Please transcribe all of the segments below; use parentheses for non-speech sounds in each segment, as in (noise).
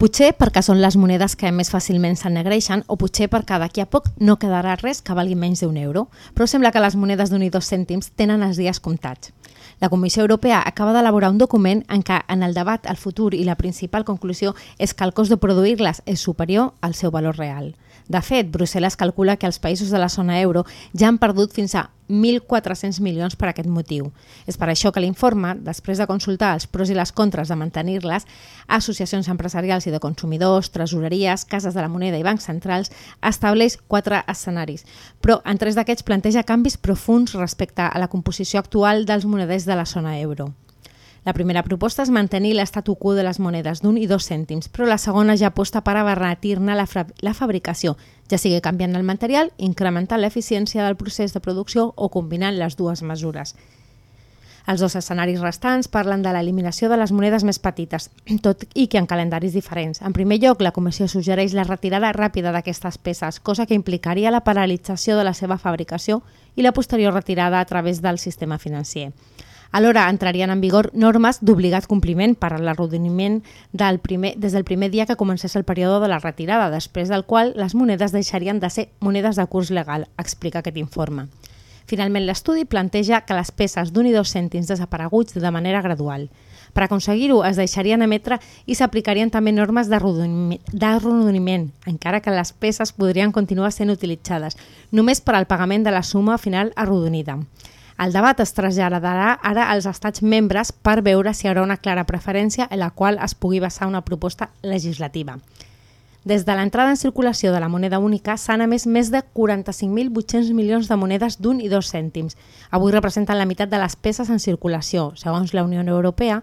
Potser perquè són les monedes que més fàcilment s'ennegreixen o potser perquè d'aquí a poc no quedarà res que valgui menys d'un euro, però sembla que les monedes d'un i dos cèntims tenen els dies comptats. La Comissió Europea acaba d'elaborar un document en què en el debat el futur i la principal conclusió és que el cost de produir-les és superior al seu valor real. De fet, Brussel·les calcula que els països de la zona euro ja han perdut fins a 1.400 milions per aquest motiu. És per això que l'informe, després de consultar els pros i les contres de mantenir-les, associacions empresarials i de consumidors, tresoreries, cases de la moneda i bancs centrals, estableix quatre escenaris. Però en tres d'aquests planteja canvis profuns respecte a la composició actual dels moneders de la zona euro. La primera proposta és mantenir l'estatu quo de les monedes d'un i dos cèntims, però la segona ja aposta per abarratir-ne la, la fabricació, ja sigui canviant el material, incrementant l'eficiència del procés de producció o combinant les dues mesures. Els dos escenaris restants parlen de l'eliminació de les monedes més petites, (clears throat) tot i que en calendaris diferents. En primer lloc, la Comissió suggereix la retirada ràpida d'aquestes peces, cosa que implicaria la paralització de la seva fabricació i la posterior retirada a través del sistema financer. Alhora entrarien en vigor normes d'obligat compliment per a l'arrodoniment del primer, des del primer dia que comencés el període de la retirada, després del qual les monedes deixarien de ser monedes de curs legal, explica aquest informe. Finalment, l'estudi planteja que les peces d'un i dos cèntims desapareguts de manera gradual. Per aconseguir-ho, es deixarien emetre i s'aplicarien també normes d'arrodoniment, encara que les peces podrien continuar sent utilitzades, només per al pagament de la suma final arrodonida. El debat es traslladarà ara als estats membres per veure si hi haurà una clara preferència en la qual es pugui basar una proposta legislativa. Des de l'entrada en circulació de la moneda única s'han emès més de 45.800 milions de monedes d'un i dos cèntims. Avui representen la meitat de les peces en circulació. Segons la Unió Europea,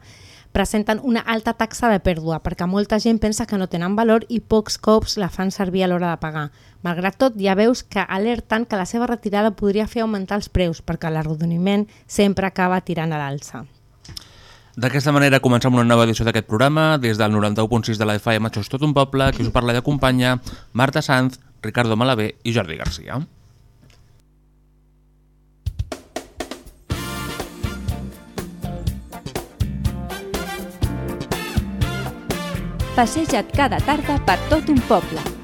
presenten una alta taxa de pèrdua perquè molta gent pensa que no tenen valor i pocs cops la fan servir a l'hora de pagar. Malgrat tot, ja veus que alerten que la seva retirada podria fer augmentar els preus perquè l'arrodoniment sempre acaba tirant a l'alça. D'aquesta manera comencem una nova edició d'aquest programa. Des del 91.6 de la FM, això és tot un poble, que us parla i acompanya Marta Sanz, Ricardo Malavé i Jordi Garcia. Passeja't cada tarda per tot un poble,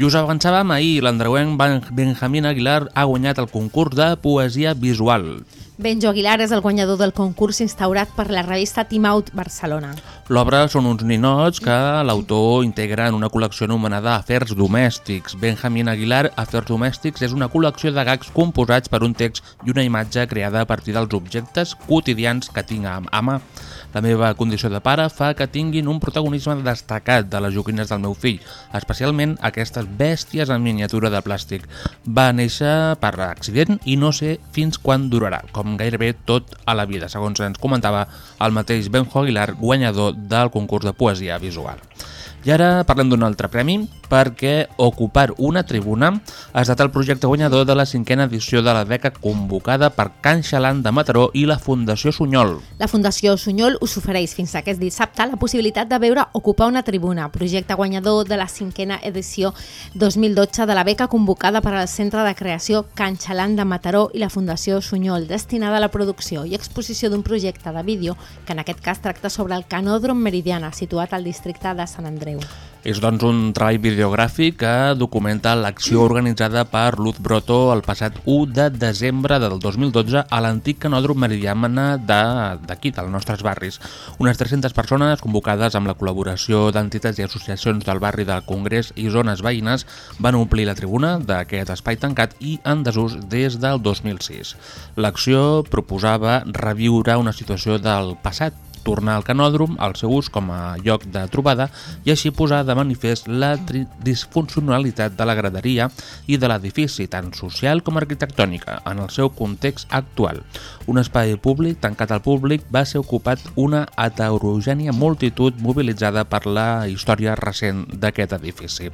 I us avançàvem ahir, l'andreuenc Benjamín Aguilar ha guanyat el concurs de poesia visual. Benjo Aguilar és el guanyador del concurs instaurat per la revista Team Out Barcelona. L'obra són uns ninots que l'autor integra en una col·lecció anomenada Afers Domèstics. Benjamín Aguilar, Afers Domèstics, és una col·lecció de gags composats per un text i una imatge creada a partir dels objectes quotidians que tinc a mà. La meva condició de pare fa que tinguin un protagonisme destacat de les joguines del meu fill, especialment aquestes bèsties en miniatura de plàstic. Va néixer per accident i no sé fins quan durarà, com gairebé tot a la vida, segons ens comentava el mateix Benjo Aguilar, guanyador del concurs de poesia visual. I ara parlem d'un altre premi, perquè Ocupar una tribuna ha estat el projecte guanyador de la cinquena edició de la beca convocada per Can Xalant de Mataró i la Fundació Sunyol. La Fundació Sunyol us ofereix fins aquest dissabte la possibilitat de veure Ocupar una tribuna, projecte guanyador de la cinquena edició 2012 de la beca convocada per al Centre de Creació Can Xalant de Mataró i la Fundació Sunyol, destinada a la producció i exposició d'un projecte de vídeo que en aquest cas tracta sobre el Canòdrom Meridiana, situat al districte de Sant Andreu. Barbereu. És doncs un treball videogràfic que documenta l'acció organitzada per Luz Broto el passat 1 de desembre del 2012 a l'antic canòdrom meridiana de- d'aquí, dels nostres barris. Unes 300 persones convocades amb la col·laboració d'entitats i associacions del barri del Congrés i zones veïnes van omplir la tribuna d'aquest espai tancat i en desús des del 2006. L'acció proposava reviure una situació del passat tornar al canòdrom al seu ús com a lloc de trobada i així posar de manifest la disfuncionalitat de la graderia i de l'edifici, tant social com arquitectònica, en el seu context actual. Un espai públic tancat al públic va ser ocupat una heterogènia multitud mobilitzada per la història recent d'aquest edifici.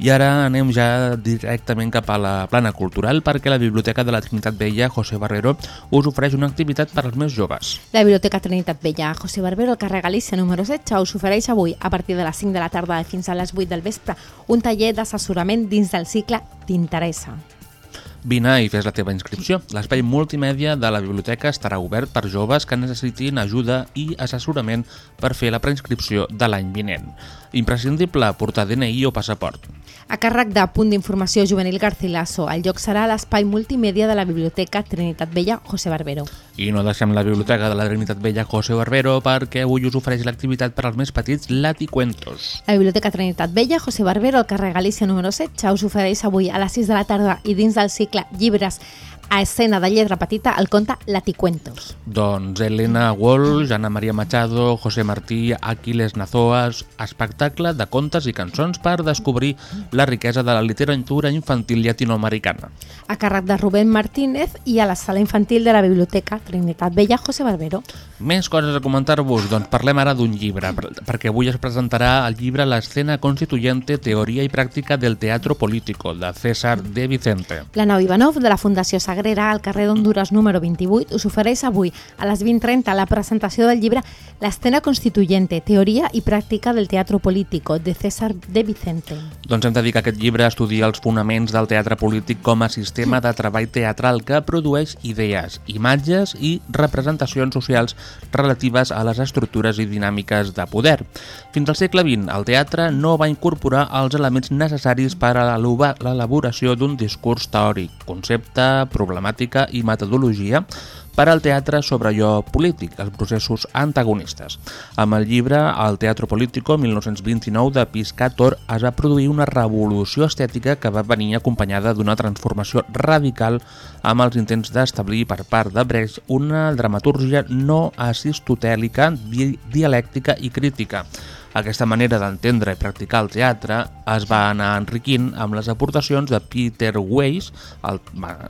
I ara anem ja directament cap a la plana cultural perquè la Biblioteca de la Trinitat Vella, José Barrero, us ofereix una activitat per als més joves. La Biblioteca Trinitat Vella José Barbero, al carrer Galícia número 16, us ofereix avui, a partir de les 5 de la tarda fins a les 8 del vespre, un taller d'assessorament dins del cicle T'interessa. Vine i fes la teva inscripció. L'espai multimèdia de la biblioteca estarà obert per joves que necessitin ajuda i assessorament per fer la preinscripció de l'any vinent. Imprescindible portar DNI o passaport. A càrrec de Punt d'Informació Juvenil Garcilaso, el lloc serà l'espai multimèdia de la Biblioteca Trinitat Vella José Barbero. I no deixem la Biblioteca de la Trinitat Vella José Barbero perquè avui us ofereix l'activitat per als més petits Laticuentos. La Biblioteca Trinitat Vella José Barbero, al carrer Galícia número 16, us ofereix avui a les 6 de la tarda i dins del cicle Gibras a escena de lletra petita el conte Laticuentos. Doncs Elena Wall, Jana Maria Machado, José Martí, Aquiles Nazoas, espectacle de contes i cançons per descobrir la riquesa de la literatura infantil llatinoamericana. A càrrec de Rubén Martínez i a la sala infantil de la Biblioteca Trinitat Vella José Barbero. Més coses a comentar-vos, doncs parlem ara d'un llibre, per- perquè avui es presentarà el llibre L'escena constituyente, teoria i pràctica del teatro político, de César de Vicente. La Nau Ivanov de la Fundació Sagrera al carrer d'Honduras número 28 us ofereix avui a les 20.30 la presentació del llibre L'escena constituyente, teoria i pràctica del teatro político de César de Vicente. Doncs hem de dir que aquest llibre estudia els fonaments del teatre polític com a sistema de treball teatral que produeix idees, imatges i representacions socials relatives a les estructures i dinàmiques de poder. Fins al segle XX, el teatre no va incorporar els elements necessaris per a l'elaboració d'un discurs teòric, concepte, problemàtica i metodologia per al teatre sobre allò polític, els processos antagonistes. Amb el llibre El Teatro Político 1929 de Piscator es va produir una revolució estètica que va venir acompanyada d'una transformació radical amb els intents d'establir per part de Brecht una dramatúrgia no aristotèlica, di dialèctica i crítica. Aquesta manera d'entendre i practicar el teatre es va anar enriquint amb les aportacions de Peter Weiss, el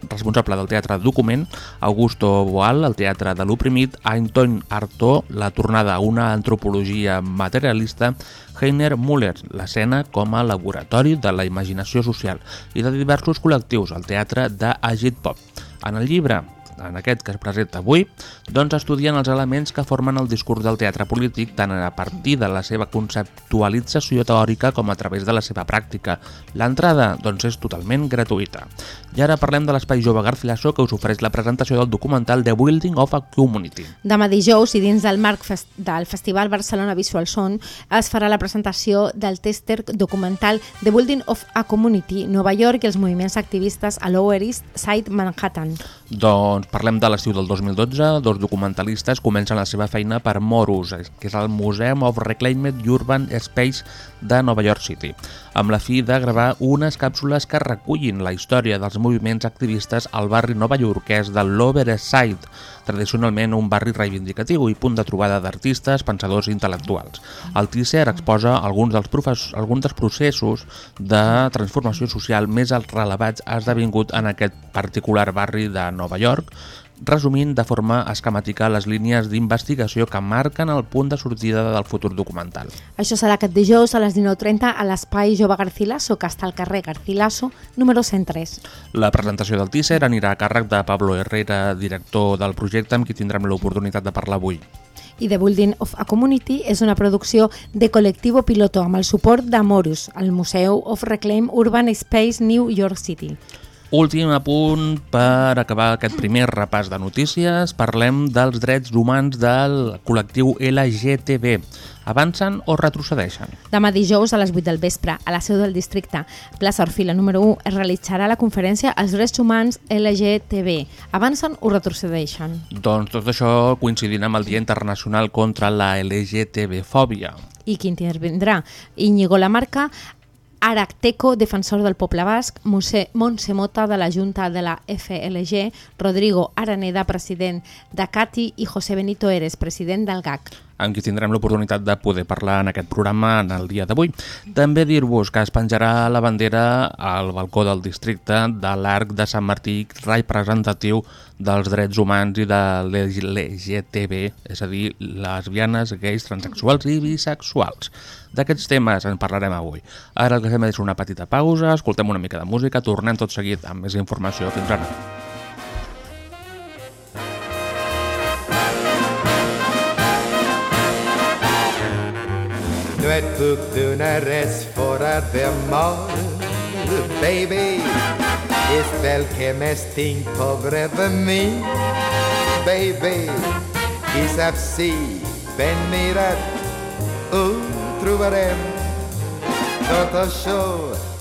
responsable del teatre document, Augusto Boal, el teatre de l'oprimit, Anton Artaud, la tornada a una antropologia materialista, Heiner Müller, l'escena com a laboratori de la imaginació social i de diversos col·lectius, el teatre d'Agit Pop. En el llibre en aquest que es presenta avui, doncs estudien els elements que formen el discurs del teatre polític tant a partir de la seva conceptualització teòrica com a través de la seva pràctica. L'entrada, doncs, és totalment gratuïta. I ara parlem de l'Espai Jove Garcilaso que us ofereix la presentació del documental The Building of a Community. Demà dijous i dins del marc fes del Festival Barcelona Visual Son es farà la presentació del tèster documental The Building of a Community, Nova York i els moviments activistes a Lower East Side Manhattan. Doncs parlem de l'estiu del 2012. Dos documentalistes comencen la seva feina per Morus, que és el Museum of Reclaimed Urban Space de Nova York City, amb la fi de gravar unes càpsules que recullin la història dels moviments activistes al barri novaiorquès de l'Over East Side, tradicionalment un barri reivindicatiu i punt de trobada d'artistes, pensadors i intel·lectuals. El teaser exposa alguns dels, alguns dels processos de transformació social més relevats esdevingut en aquest particular barri de Nova York, resumint de forma esquemàtica les línies d'investigació que marquen el punt de sortida del futur documental. Això serà aquest dijous a les 19.30 a l'Espai Jove Garcilaso, que està al carrer Garcilaso, número 103. La presentació del teaser anirà a càrrec de Pablo Herrera, director del projecte, amb qui tindrem l'oportunitat de parlar avui. I The Building of a Community és una producció de Colectivo Piloto amb el suport d'Amorus, el Museu of Reclaim Urban Space New York City. Últim apunt per acabar aquest primer repàs de notícies. Parlem dels drets humans del col·lectiu LGTB. Avancen o retrocedeixen? Demà dijous a les 8 del vespre, a la seu del districte, plaça Orfila número 1, es realitzarà la conferència Els drets humans LGTB. Avancen o retrocedeixen? Doncs tot això coincidint amb el Dia Internacional contra la LGTB-fòbia. I qui intervindrà? Íñigo Lamarca, Aracteco, defensor del poble basc, Montse, Mota, de la Junta de la FLG, Rodrigo Araneda, president de CATI, i José Benito Eres, president del GAC amb qui tindrem l'oportunitat de poder parlar en aquest programa en el dia d'avui. També dir-vos que es penjarà la bandera al balcó del districte de l'Arc de Sant Martí representatiu dels drets humans i de l'LGTB, és a dir, lesbianes, gais, transexuals i bisexuals. D'aquests temes en parlarem avui. Ara el que fem és una petita pausa, escoltem una mica de música, tornem tot seguit amb més informació. Fins ara. Nu ett buktunnares fora de mar Baby Ist que me sting pobre de mi Baby sí Ben mirat Ho trobarem. Tot això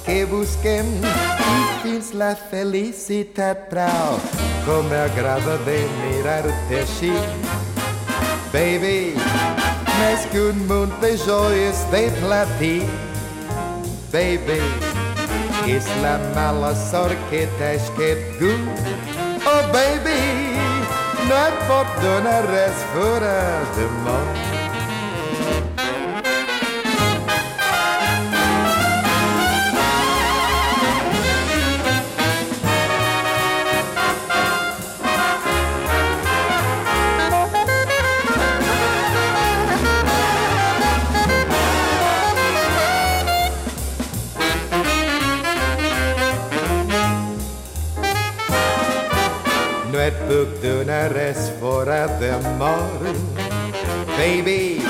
que busquem i fins la felicitat trau. Com m'agrada de mirar-te així. Baby més que un munt de joies de platí. Baby, és la mala sort que t'has aquest gust. Oh, baby, no et pot donar res fora de món. No et puc donar res fora d'amor. Baby,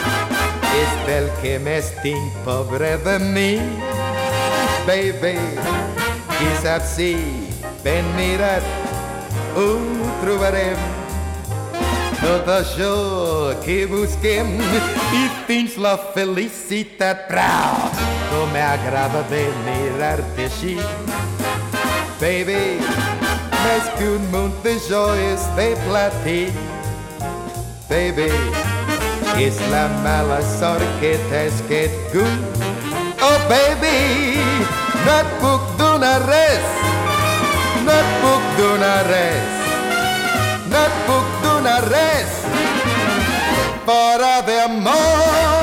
és del que més tinc pobre de mi. Baby, qui sap si ben mirat ho trobarem. Tot això que busquem i fins la felicitat. Prou, com m'agrada de mirar-te així. Baby, munt de joies de platí. Baby, és la mala sort que t'has gust. Oh, baby, no et puc donar res, no et puc donar res, no et puc donar res, fora d'amor.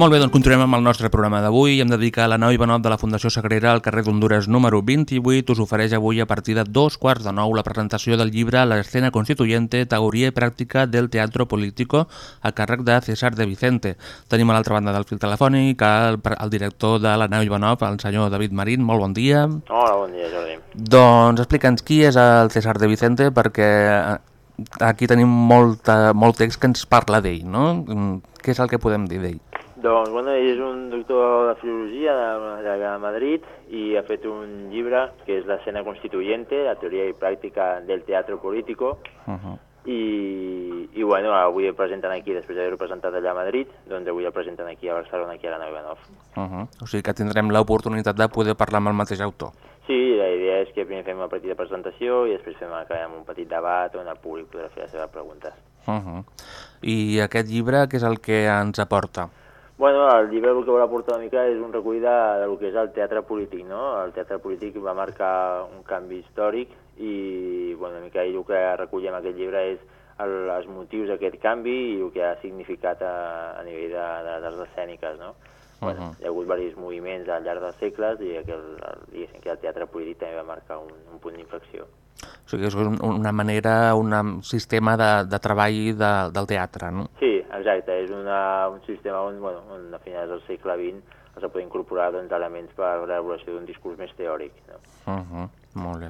Molt bé, doncs continuem amb el nostre programa d'avui. Hem de dir que la nau Ivanov de la Fundació Sagrera al carrer d'Honduras número 28 us ofereix avui a partir de dos quarts de nou la presentació del llibre L'escena constituyente, teoria i pràctica del teatro político a càrrec de César de Vicente. Tenim a l'altra banda del fil telefònic el, el director de la nau Ivanov, el senyor David Marín. Molt bon dia. Hola, bon dia, Jordi. Doncs explica'ns qui és el César de Vicente perquè eh, aquí tenim molta, molt text que ens parla d'ell, no? Mm, Què és el que podem dir d'ell? Doncs, bueno, ell és un doctor de filologia de, de Madrid i ha fet un llibre que és l'escena constituyente, la teoria i pràctica del teatro político, Uh -huh. i, i bueno, avui el presenten aquí, després d'haver-ho presentat allà a Madrid, doncs avui el presenten aquí a Barcelona, aquí a la Nau Ivanov. Uh -huh. O sigui que tindrem l'oportunitat de poder parlar amb el mateix autor. Sí, la idea és que primer fem una petita presentació i després fem acabem un petit debat on el públic podrà fer les seves preguntes. Uh -huh. I aquest llibre, què és el que ens aporta? Bueno, el llibre el que vol aportar una mica és un recull de, de lo que és el teatre polític, no? El teatre polític va marcar un canvi històric i, bueno, una mica el que recull en aquest llibre és el, els motius d'aquest canvi i el que ha significat a, a nivell de, de les arts escèniques, no? bueno, hi ha hagut diversos moviments al llarg dels segles i que el, que el teatre polític també va marcar un, un punt d'inflexió. O sigui, és un- una manera, un sistema de, de treball de, del teatre, no? Sí, exacte, és una, un sistema on, bueno, on a finals del segle XX es poder incorporar doncs, elements per a l'elaboració d'un discurs més teòric. No? Uh -huh, molt bé.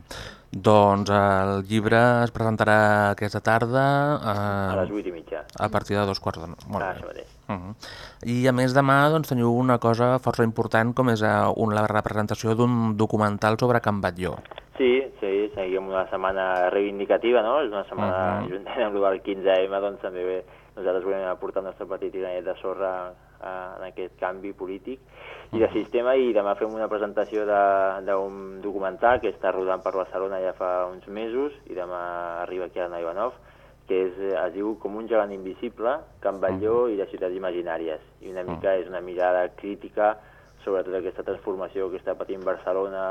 Doncs el llibre es presentarà aquesta tarda A eh, les 8 i mitja. a partir de dos quarts de nou. Molt Ah, bé. això mateix. Uh -huh. I a més demà doncs, teniu una cosa força important com és eh, un, la representació d'un documental sobre Can Batlló. Sí, sí, seguim una setmana reivindicativa, no? És una setmana, uh Mhm. -huh. juntament amb el 15M, doncs també bé, nosaltres volem aportar el nostre petit granet de sorra eh, en aquest canvi polític i de sistema i demà fem una presentació de- d'un documental que està rodant per Barcelona ja fa uns mesos i demà arriba aquí a la Ivanov que és, es diu Com un gegant invisible, Can Batlló i les ciutats imaginàries. I una mica és una mirada crítica sobre tota aquesta transformació que està patint Barcelona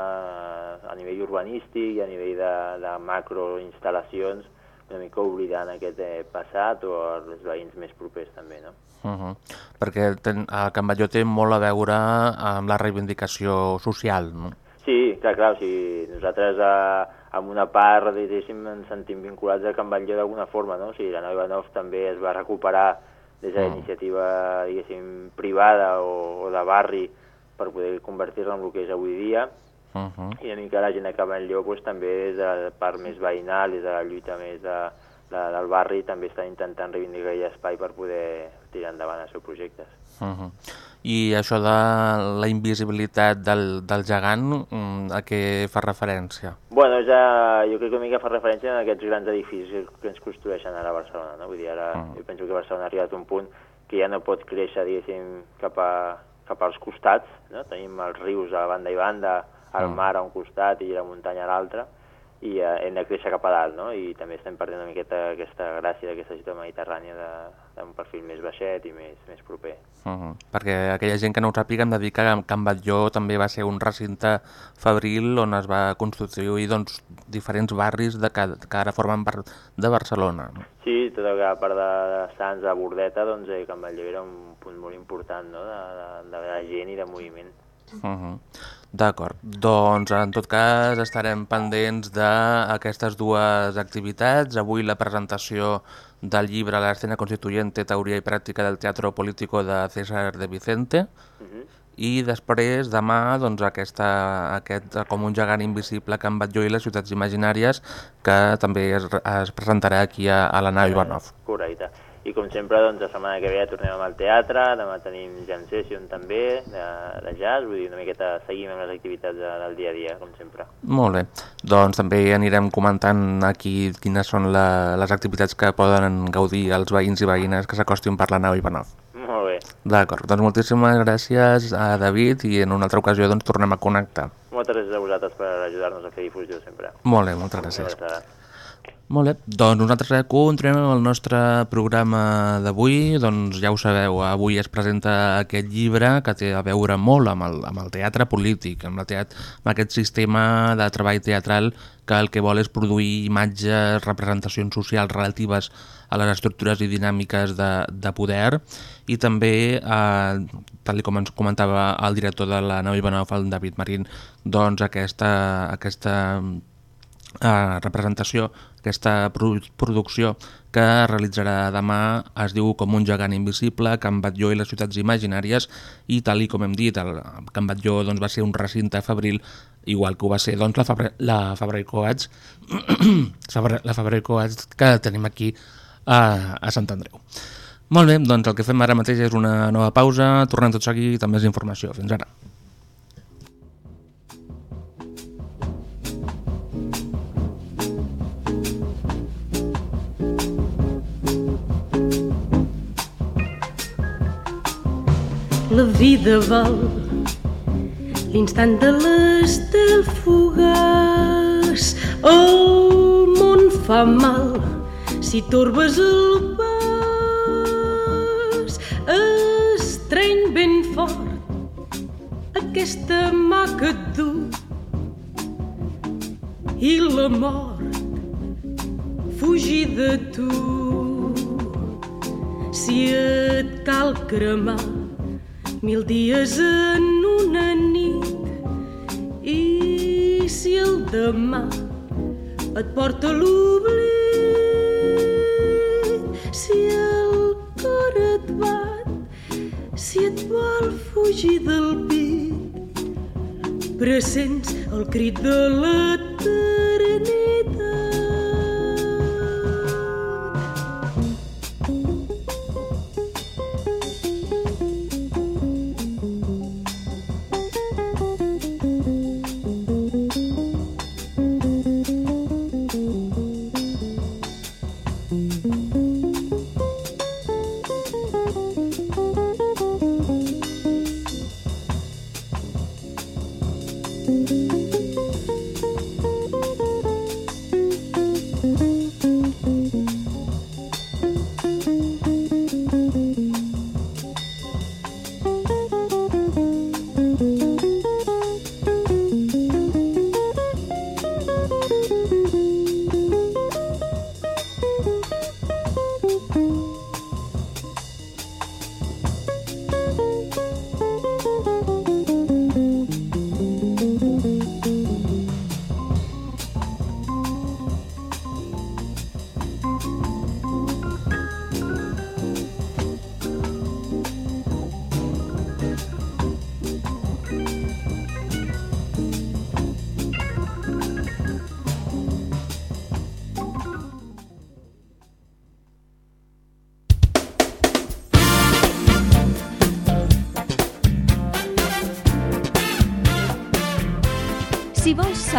eh, a nivell urbanístic i a nivell de, de macroinstal·lacions, una mica oblidant aquest eh, passat o els veïns més propers també, no? Uh -huh. Perquè ten, el Can Batlló té molt a veure amb la reivindicació social, no? Sí, clar, clar, o sigui, nosaltres eh, amb una part, diguéssim, ens sentim vinculats a Can Batlló d'alguna forma, no? O sigui, la Nova Nov també es va recuperar des de la Mm. iniciativa, diguéssim, privada o, o de barri per poder convertir-la en el que és avui dia, Uh -huh. i una mica la gent de Can Batlló pues, també és de la part més veïnal, és de la lluita més de, de, del barri, també estan intentant reivindicar aquell espai per poder tirar endavant els seus projectes. Uh -huh. I això de la invisibilitat del, del gegant, mm, a què fa referència? Bueno, ja, jo crec que una mica fa referència a aquests grans edificis que ens construeixen ara a Barcelona, no? Vull dir, ara Mm. jo penso que Barcelona ha arribat a un punt que ja no pot créixer, diguéssim, cap, a, cap als costats, no? Tenim els rius a banda i banda, el Mm. mar a un costat i la muntanya a l'altre, i eh, hem de créixer cap a dalt, no? I també estem perdent una miqueta aquesta gràcia d'aquesta ciutat mediterrània de- d'un perfil més baixet i més, més proper. Uh -huh. Perquè aquella gent que no ho sàpiga hem de dir que Can Batlló també va ser un recinte fabril on es va construir doncs, diferents barris de que, que ara formen part de Barcelona. no? Sí, tota la part de, de Sants a Bordeta, doncs eh, Can Batlló era un punt molt important no? de, de, de gent i de moviment. Uh -huh. D'acord, doncs en tot cas estarem pendents d'aquestes dues activitats. Avui la presentació del llibre L'escena constituyente, teoria i pràctica del teatro político de César de Vicente Mhm. i després demà doncs, aquesta, aquest com un gegant invisible Can Batlló i les ciutats imaginàries que també es, es presentarà aquí a, a la nau Ivanov. Correcte. I com sempre, doncs, la setmana que ve ja tornem amb el teatre, demà tenim jam session també, de, de jazz, vull dir, una miqueta seguim amb les activitats de, del dia a dia, com sempre. Molt bé, doncs també anirem comentant aquí quines són la, les activitats que poden gaudir els veïns i veïnes que s'acostin per la nau Ivanov. Molt bé. D'acord, doncs moltíssimes gràcies a David i en una altra ocasió doncs tornem a connectar. Moltes gràcies a vosaltres per ajudar-nos a fer difusió sempre. Molt bé, moltes gràcies. Una abraçada. Molt bé, doncs nosaltres continuem amb el nostre programa d'avui, doncs ja ho sabeu, avui es presenta aquest llibre que té a veure molt amb el, amb el teatre polític, amb, la teat amb aquest sistema de treball teatral que el que vol és produir imatges, representacions socials relatives a les estructures i dinàmiques de, de poder. I també, eh, tal com ens comentava el director de la nau Ivanov, el David Marín, doncs aquesta, aquesta eh, representació, aquesta produ producció que realitzarà demà es diu Com un gegant invisible, Can Batlló i les ciutats imaginàries i tal i com hem dit, el Can Batlló doncs, va ser un recinte fabril igual que ho va ser doncs, la, la Fabra i Coats (clears throat) la Fabra i Coats que tenim aquí a, a Sant Andreu. Molt bé, doncs el que fem ara mateix és una nova pausa, tornem tot seguit amb més informació. Fins ara. La vida val l'instant de l'estel fugaç. El món fa mal si torbes el pas. Estreny ben fort aquesta mà que et du i la mort fugir de tu. Si et cal cremar mil dies en una nit i si el demà et porta l'oblit si el cor et bat si et vol fugir del pit pressents el crit de l'eternitat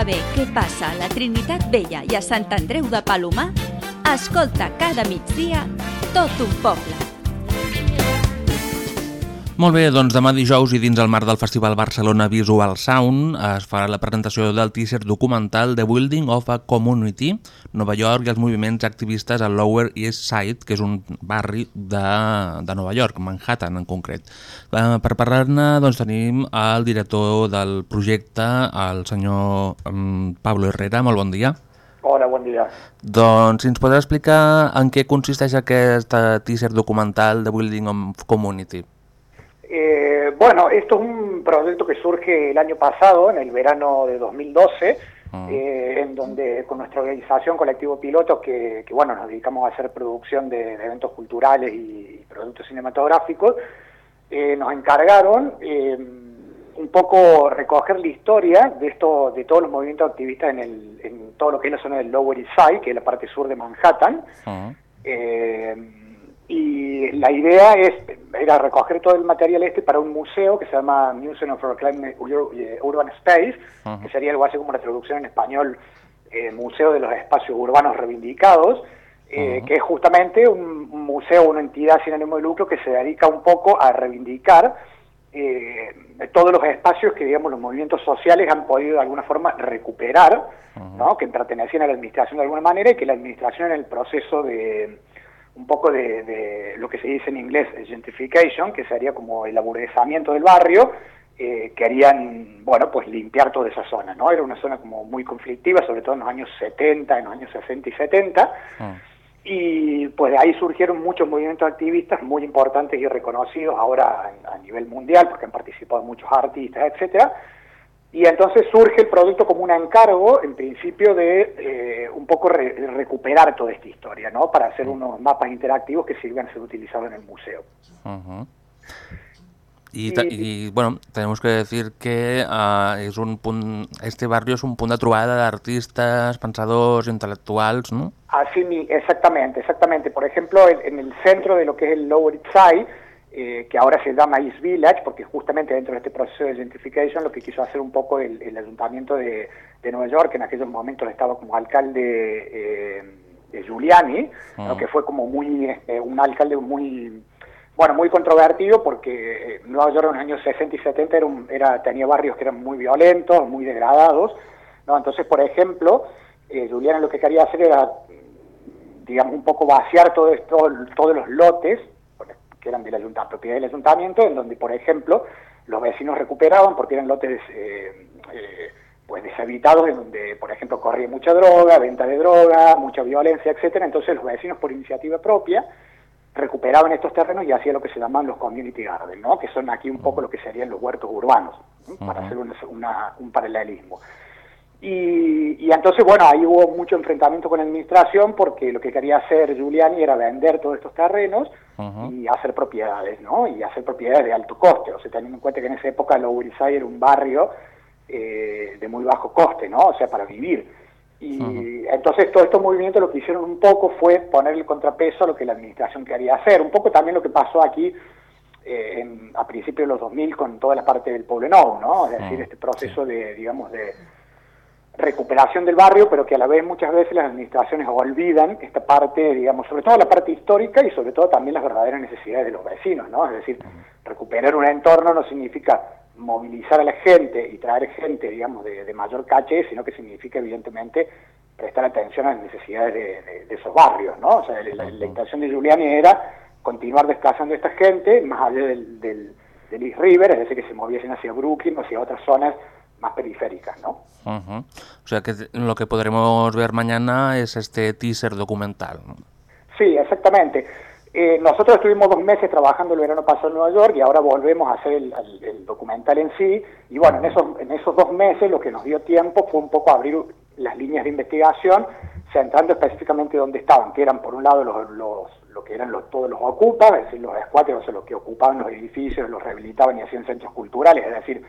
saber què passa a la Trinitat Vella i a Sant Andreu de Palomar, escolta cada migdia tot un poble. Molt bé, doncs demà dijous i dins el marc del Festival Barcelona Visual Sound es farà la presentació del teaser documental The Building of a Community, Nova York i els moviments activistes al Lower East Side, que és un barri de, de Nova York, Manhattan en concret. Eh, per parlar-ne doncs, tenim el director del projecte, el senyor um, Pablo Herrera. Molt bon dia. Hola, bon dia. Doncs si ens podrà explicar en què consisteix aquest eh, teaser documental The Building of Community. Eh, bueno, esto es un proyecto que surge el año pasado, en el verano de 2012, Ah. eh, en donde con nuestra organización Colectivo Pilotos, que, que, bueno, nos dedicamos a hacer producción de, de eventos culturales y, y productos cinematográficos, eh, nos encargaron eh, un poco recoger la historia de esto, de todos los movimientos activistas en, el, en todo lo que es la zona del Lower East Side, que es la parte sur de Manhattan. Eh, y la idea es era recoger todo el material este para un museo que se llama Museum of Reclaimed eh, Urban Space, que sería algo así como la traducción en español, eh, Museo de los Espacios Urbanos Reivindicados, eh, que es justamente un, un museo, una entidad sin ánimo de lucro que se dedica un poco a reivindicar eh, todos los espacios que, digamos, los movimientos sociales han podido de alguna forma recuperar, ¿no? que pertenecían a la administración de alguna manera y que la administración en el proceso de un poco de, de lo que se dice en inglés gentrification, que sería como el aburguesamiento del barrio, eh, querían, bueno, pues limpiar toda esa zona, ¿no? Era una zona como muy conflictiva, sobre todo en los años 70, en los años 60 y 70, y pues de ahí surgieron muchos movimientos activistas muy importantes y reconocidos ahora a, a nivel mundial, porque han participado muchos artistas, etcétera, y entonces surge el producto como un encargo, en principio, de eh, un poco re- recuperar toda esta historia, ¿no? Para hacer unos mapas interactivos que sirvan a ser utilizados en el museo. Y, bueno, tenemos que decir que ah, es un punt, este barrio es un punt de trobada d'artistes, pensadors, intel·lectuals, no? Así, mi- exactamente, exactamente. Por ejemplo, en, en el centro de lo que es el Lower East Side, eh, que ahora se llama East Village, porque justamente dentro de este proceso de gentrification lo que quiso hacer un poco el, el ayuntamiento de, de Nueva York, que en aquellos momentos estaba como alcalde eh, de Giuliani, ¿no? Ah. que fue como muy este, un alcalde muy bueno muy controvertido porque eh, Nueva York en los años 60 y 70 era, un- era tenía barrios que eran muy violentos, muy degradados, ¿no? Entonces, por ejemplo, eh, Giuliani lo que quería hacer era digamos, un poco vaciar todo esto, todos los lotes que eran de la ayunta- propiedad del ayuntamiento, en donde, por ejemplo, los vecinos recuperaban porque eran lotes eh, eh, pues deshabitados, en donde, por ejemplo, corría mucha droga, venta de droga, mucha violencia, etcétera. Entonces, los vecinos, por iniciativa propia, recuperaban estos terrenos y hacía lo que se llaman los community gardens, ¿no? que son aquí un poco lo que serían los huertos urbanos, ¿no? para hacer una- una- un paralelismo. Y, y entonces, bueno, ahí hubo mucho enfrentamiento con la administración porque lo que quería hacer Giuliani era vender todos estos terrenos y hacer propiedades, ¿no? Y hacer propiedades de alto coste, o sea, teniendo en cuenta que en esa época Lower era un barrio eh, de muy bajo coste, ¿no? O sea, para vivir. Y entonces todos estos movimientos lo que hicieron un poco fue poner el contrapeso a lo que la administración quería hacer. Un poco también lo que pasó aquí eh, en- a principios de los 2000 con toda la parte del Pueblo Nou, ¿no? Es decir, este proceso de, digamos, de recuperación del barrio, pero que a la vez muchas veces las administraciones olvidan esta parte, digamos, sobre todo la parte histórica y sobre todo también las verdaderas necesidades de los vecinos, ¿no? Es decir, recuperar un entorno no significa movilizar a la gente y traer gente, digamos, de, de mayor caché, sino que significa, evidentemente, prestar atención a las necesidades de, de- de esos barrios, ¿no? O sea, la, la intención de Giuliani era continuar desplazando a esta gente más allá del, del, del East River, es decir, que se moviesen hacia Brooklyn o hacia otras zonas más periféricas, ¿no? O sea que lo que podremos ver mañana es este teaser documental. ¿no? Sí, exactamente. Eh, nosotros estuvimos dos meses trabajando el verano pasado en Nueva York y ahora volvemos a hacer el, el- el documental en sí. Y bueno, en esos, en esos dos meses lo que nos dio tiempo fue un poco abrir las líneas de investigación, centrando específicamente dónde estaban, que eran por un lado los, los- lo que eran los, todos los ocupas, es decir, los squatters, o sea, los que ocupaban los edificios, los rehabilitaban y hacían centros culturales, es decir,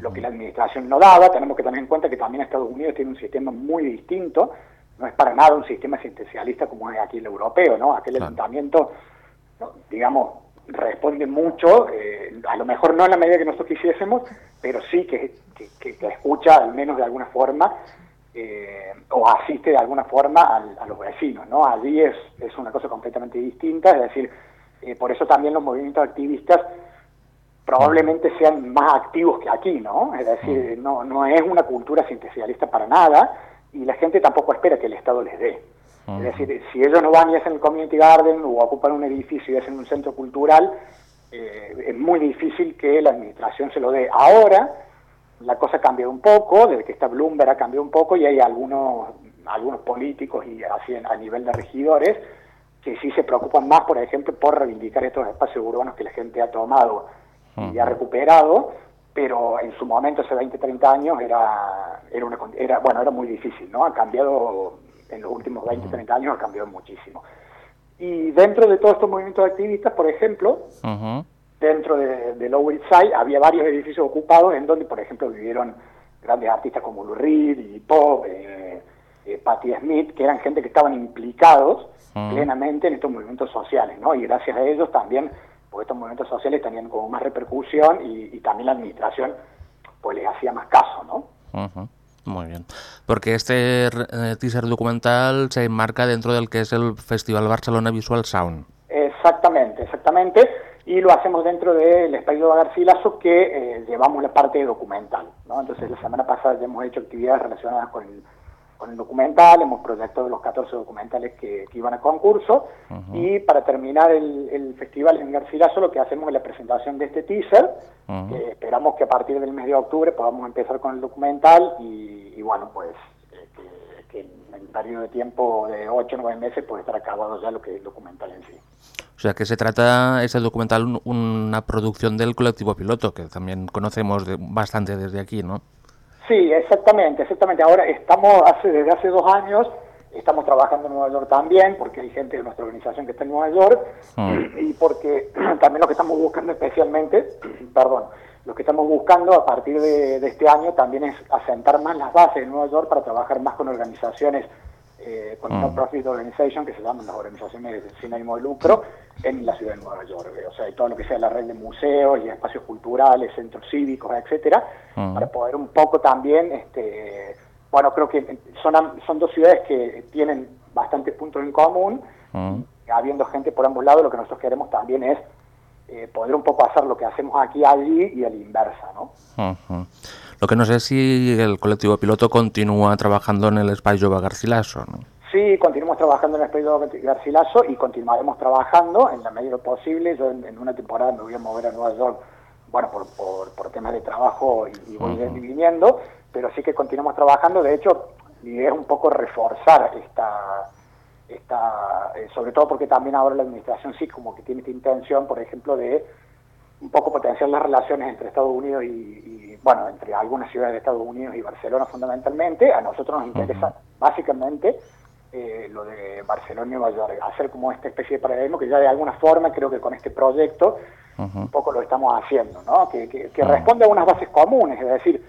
lo que la administración no daba. Tenemos que tener en cuenta que también Estados Unidos tiene un sistema muy distinto, no es para nada un sistema asistencialista como es aquí el europeo, ¿no? Aquel ayuntamiento, ¿no? digamos, responde mucho, eh, a lo mejor no en la medida que nosotros quisiésemos, pero sí que, que, que- que escucha al menos de alguna forma eh, o asiste de alguna forma al- a los vecinos, ¿no? Allí es, es una cosa completamente distinta, es decir, eh, por eso también los movimientos activistas probablemente sean más activos que aquí, ¿no? Es decir, no, no es una cultura asistencialista para nada y la gente tampoco espera que el Estado les dé. Es decir, si ellos no van y hacen el community garden o ocupan un edificio y hacen un centro cultural, eh, es muy difícil que la administración se lo dé. Ahora la cosa ha cambiado un poco, desde que está Bloomberg ha cambiado un poco y hay algunos, algunos políticos y así en- a nivel de regidores que sí se preocupan más, por ejemplo, por reivindicar estos espacios urbanos que la gente ha tomado y ha recuperado, pero en su momento, hace 20, 30 años, era, era, una, era, bueno, era muy difícil, ¿no? Ha cambiado, en los últimos 20, 30 años ha cambiado muchísimo. Y dentro de todos estos movimientos activistas, por ejemplo, Ujú. dentro de, de Lower East Side había varios edificios ocupados en donde, por ejemplo, vivieron grandes artistas como Lou Reed y Pop, eh, eh, Patti Smith, que eran gente que estaban implicados plenamente en estos movimientos sociales, ¿no? Y gracias a ellos también, porque estos movimientos sociales tenían como más repercusión y, y también la administración pues les hacía más caso, ¿no? Muy bien. Porque este eh, teaser documental se enmarca dentro del que es el Festival Barcelona Visual Sound. Exactamente, exactamente. Y lo hacemos dentro del espacio de Garcilaso que eh, llevamos la parte documental. ¿no? Entonces, la semana pasada ya hemos hecho actividades relacionadas con el, con el documental, hemos proyectado los 14 documentales que, que iban a concurso. Y para terminar el, el festival en Garcilaso, lo que hacemos es la presentación de este teaser. que esperamos que a partir del mes de octubre podamos empezar con el documental y, y bueno, pues eh, que, que en un periodo de tiempo de 8 o 9 meses puede estar acabado ya lo que es el documental en sí. O sea que se trata, ese documental, un- una producción del colectivo piloto, que también conocemos de- bastante desde aquí, ¿no? Sí, exactamente, exactamente. Ahora estamos, hace, desde hace dos años, estamos trabajando en Nueva York también, porque hay gente de nuestra organización que está en Nueva York, y porque (clears throat) también lo que estamos buscando especialmente, (clears throat) perdón, lo que estamos buscando a partir de, de este año también es asentar más las bases en Nueva York para trabajar más con organizaciones, eh, con no profit organization, que se llaman las organizaciones sin ánimo de lucro, en la ciudad de Nueva York. eh, O sea, y todo lo que sea la red de museos y espacios culturales, centros cívicos, etcétera, para poder un poco también, este, bueno, creo que son, am- son dos ciudades que tienen bastantes puntos en común, habiendo gente por ambos lados, lo que nosotros queremos también es eh, poder un poco hacer lo que hacemos aquí allí y a la inversa, ¿no? Ujú. Lo que no sé es si el colectivo piloto continúa trabajando en el espacio Garcilaso, ¿no? Sí, continuamos trabajando en el Espíritu Garcilaso y continuaremos trabajando en la medida posible. Yo en, en una temporada me voy a mover a Nueva York, bueno, por, por, por temas de trabajo y, y voy viniendo, pero sí que continuamos trabajando. De hecho, la idea es un poco reforzar esta, está, eh, sobre todo porque también ahora la administración sí como que tiene esta intención, por ejemplo, de un poco potenciar las relaciones entre Estados Unidos y, y, bueno, entre algunas ciudades de Estados Unidos y Barcelona fundamentalmente. A nosotros nos interesa básicamente eh, lo de Barcelona y Nueva York, hacer como esta especie de paralelismo que ya de alguna forma creo que con este proyecto un poco lo estamos haciendo, ¿no? Que, que, que responde a unas bases comunes, es decir,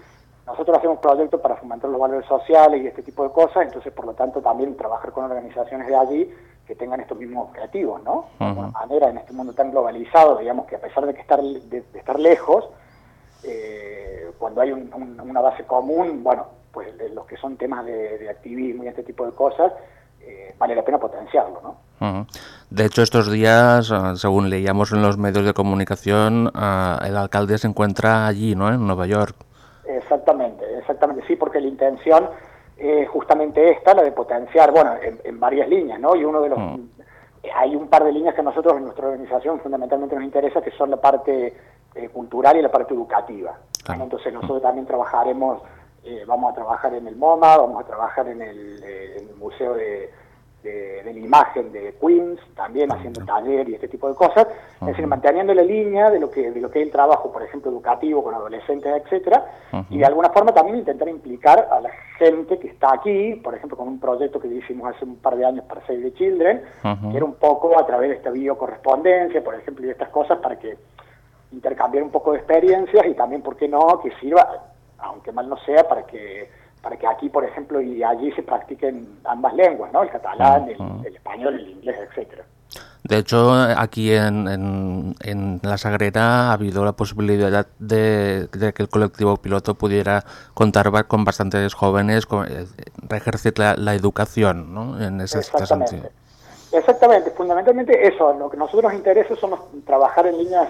nosotros hacemos proyectos para fomentar los valores sociales y este tipo de cosas, entonces por lo tanto también trabajar con organizaciones de allí que tengan estos mismos objetivos, ¿no? De alguna manera en este mundo tan globalizado, digamos que a pesar de que estar de, de estar lejos, eh, cuando hay un, un, una base común, bueno, pues de los que son temas de, de activismo y este tipo de cosas, eh, vale la pena potenciarlo, ¿no? Uh -huh. De hecho, estos días, uh, según leíamos en los medios de comunicación, uh, el alcalde se encuentra allí, ¿no? En Nueva York. Exactamente, exactamente, sí, porque la intención es justamente esta, la de potenciar, bueno, en, en varias líneas, ¿no? Y uno de los... Uh -huh. Hay un par de líneas que a nosotros en nuestra organización fundamentalmente nos interesa, que son la parte eh, cultural y la parte educativa. Ah. Entonces nosotros también trabajaremos, eh, vamos a trabajar en el MoMA, vamos a trabajar en el, eh, en el Museo de, de, de, la Imagen de Queens, también haciendo taller y este tipo de cosas, es decir, manteniendo la línea de lo que de lo que es el trabajo, por ejemplo, educativo con adolescentes, etcétera, y de alguna forma también intentar implicar a la gente que está aquí, por ejemplo, con un proyecto que hicimos hace un par de años para Save the Children, que era un poco a través de esta biocorrespondencia, por ejemplo, y estas cosas para que intercambiar un poco de experiencias y también, ¿por qué no?, que sirva, aunque mal no sea, para que para que aquí, por ejemplo, y allí se practiquen ambas lenguas, ¿no? El catalán, el, el español, el inglés, etcétera. De hecho, aquí en, en, en, La Sagrera ha habido la posibilidad de, de, que el colectivo piloto pudiera contar con bastantes jóvenes, con, eh, ejercer la, la, educación, ¿no? En ese Exactamente. sentido. Exactamente, fundamentalmente eso, lo que a nosotros nos interesa son trabajar en líneas,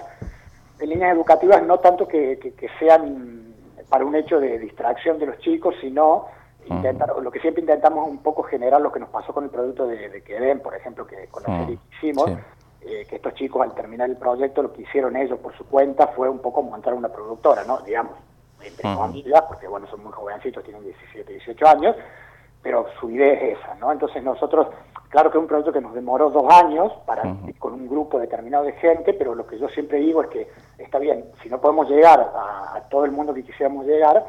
en líneas educativas, no tanto que, que, que sean para un hecho de distracción de los chicos, sino intentar, uh -huh. lo que siempre intentamos un poco generar lo que nos pasó con el producto de, de Queden, por ejemplo, que con la uh -huh. serie que hicimos, sí. eh, que estos chicos al terminar el proyecto lo que hicieron ellos por su cuenta fue un poco montar una productora, ¿no? Digamos, entre uh -huh. comillas, porque bueno, son muy jovencitos, tienen 17, 18 años, pero su idea es esa, ¿no? Entonces nosotros, claro que es un proyecto que nos demoró dos años para uh -huh. con un grupo determinado de gente, pero lo que yo siempre digo es que está bien, si no podemos llegar a, a todo el mundo que quisiéramos llegar,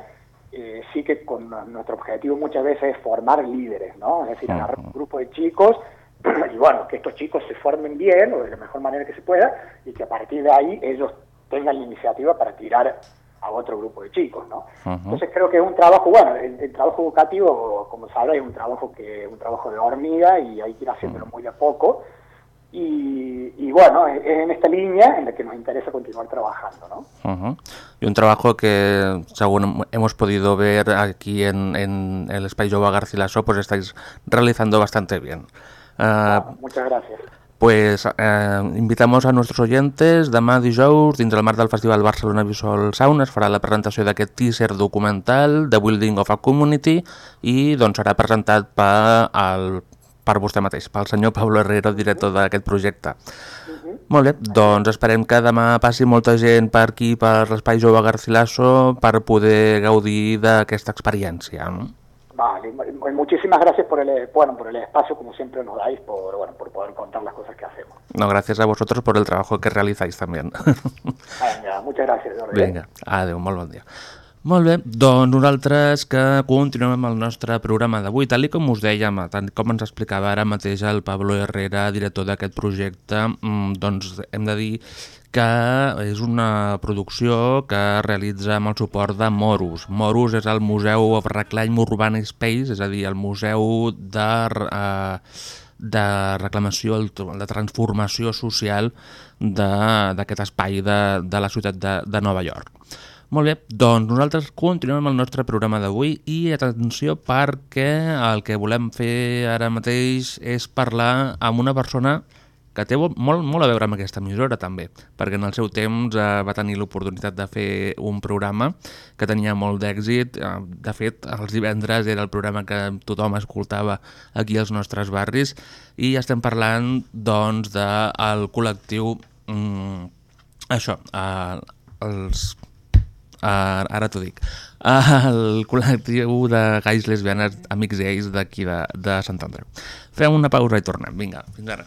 eh, sí que con nuestro objetivo muchas veces es formar líderes, ¿no? Es decir, agarrar un grupo de chicos (clears throat) y bueno, que estos chicos se formen bien o de la mejor manera que se pueda y que a partir de ahí ellos tengan la iniciativa para tirar a otro grupo de chicos, ¿no? Uh -huh. Entonces creo que es un trabajo, bueno, el, el, trabajo educativo, como sabes, es un trabajo que un trabajo de hormiga y hay que ir haciéndolo muy a poco. Y, y, bueno, es en esta línea en la que nos interesa continuar trabajando, ¿no? Uh -huh. Y un trabajo que, según hemos podido ver aquí en, en el Espacio Jove Garcilaso, pues estáis realizando bastante bien. Uh, ah, muchas gracias. Pues eh, invitamos a nuestros oyentes demà dijous dins el marc del Festival Barcelona Visual Sound es farà la presentació d'aquest teaser documental The Building of a Community i doncs serà presentat per, el, per vostè mateix, pel senyor Pablo Herrero, director d'aquest projecte. -huh. Molt bé, doncs esperem que demà passi molta gent per aquí, per l'Espai Jove Garcilaso, per poder gaudir d'aquesta experiència. No? Vale, muchísimas gracias por el, bueno, por el espacio, como siempre nos dais, por, bueno, por poder contar las cosas que hacemos. No, gracias a vosotros por el trabajo que realizáis también. (laughs) Venga, muchas gracias, Jordi. Vinga, adeu, molt bon dia. Molt bé, doncs nosaltres que continuem amb el nostre programa d'avui. Tal com us dèiem, tant com ens explicava ara mateix el Pablo Herrera, director d'aquest projecte, doncs hem de dir que és una producció que realitza amb el suport de Morus. Morus és el Museu of Reclaim Urban Space, és a dir, el museu de, eh, de reclamació, de transformació social d'aquest espai de, de la ciutat de, de Nova York. Molt bé, doncs nosaltres continuem amb el nostre programa d'avui i atenció perquè el que volem fer ara mateix és parlar amb una persona té molt, molt a veure amb aquesta emissora també, perquè en el seu temps eh, va tenir l'oportunitat de fer un programa que tenia molt d'èxit, eh, de fet els divendres era el programa que tothom escoltava aquí als nostres barris i estem parlant doncs del col·lectiu mm, això, eh, els Uh, ara t'ho dic. el col·lectiu de gais lesbianes amics ells d'aquí de, de Sant Andreu. Fem una pausa i tornem. Vinga, fins ara.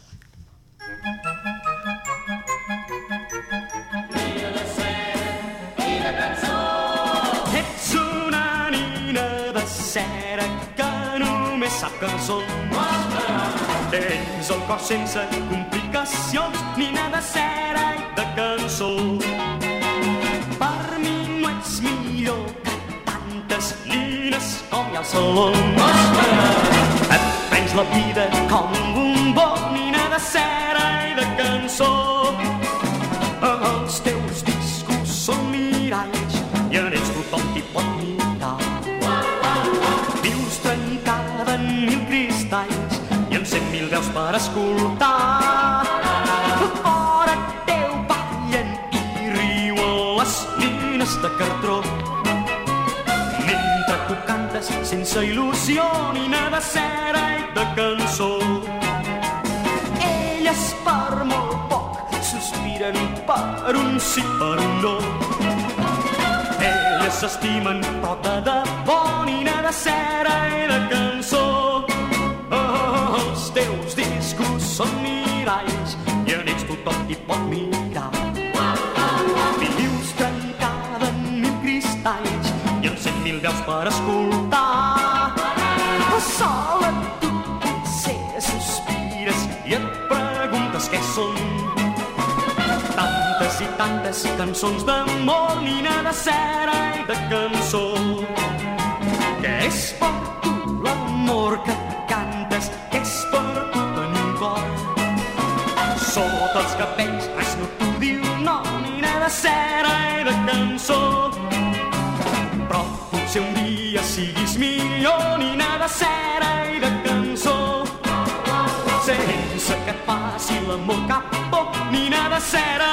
Sap cançons. Tens el cor sense complicacions, nina de cera i de cançó. Per mi no ets millor que tantes nines com hi ha al saló. Et prens la vida com un bombó, nina de cera i de cançó. Per escoltar. Fora teu ballen i riuen les nines de cartró. Mentre tu cantes sense il·lusió, nina de cera i de cançó. Elles per molt poc sospiren per un sí, per un no. Elles s'estimen però de debò, nina de cera i de cançó. Són miralls i en ells tothom t'hi pot mirar. Vius trencada en mil cristalls i en cent mil veus per escoltar. Sola tu potser sospires i et preguntes què són tantes i tantes cançons d'amor, nina de cera i de cançó. Què és per tu l'amor que Sota els capells, res no t'ho diu, no, nina de cera i de cançó. Però potser un dia siguis millor, nina de cera i de cançó. Sense que et faci l'amor cap por, nina de cera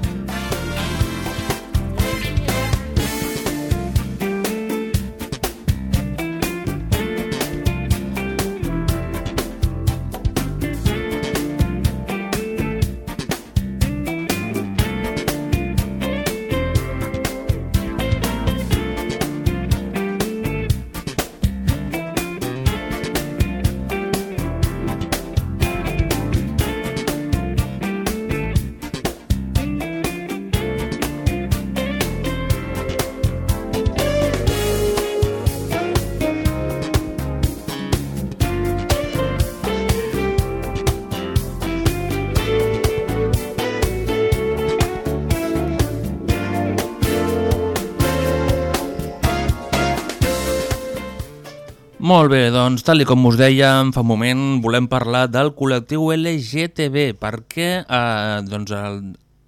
Molt bé, doncs tal i com us dèiem fa un moment, volem parlar del col·lectiu LGTB perquè eh, doncs el,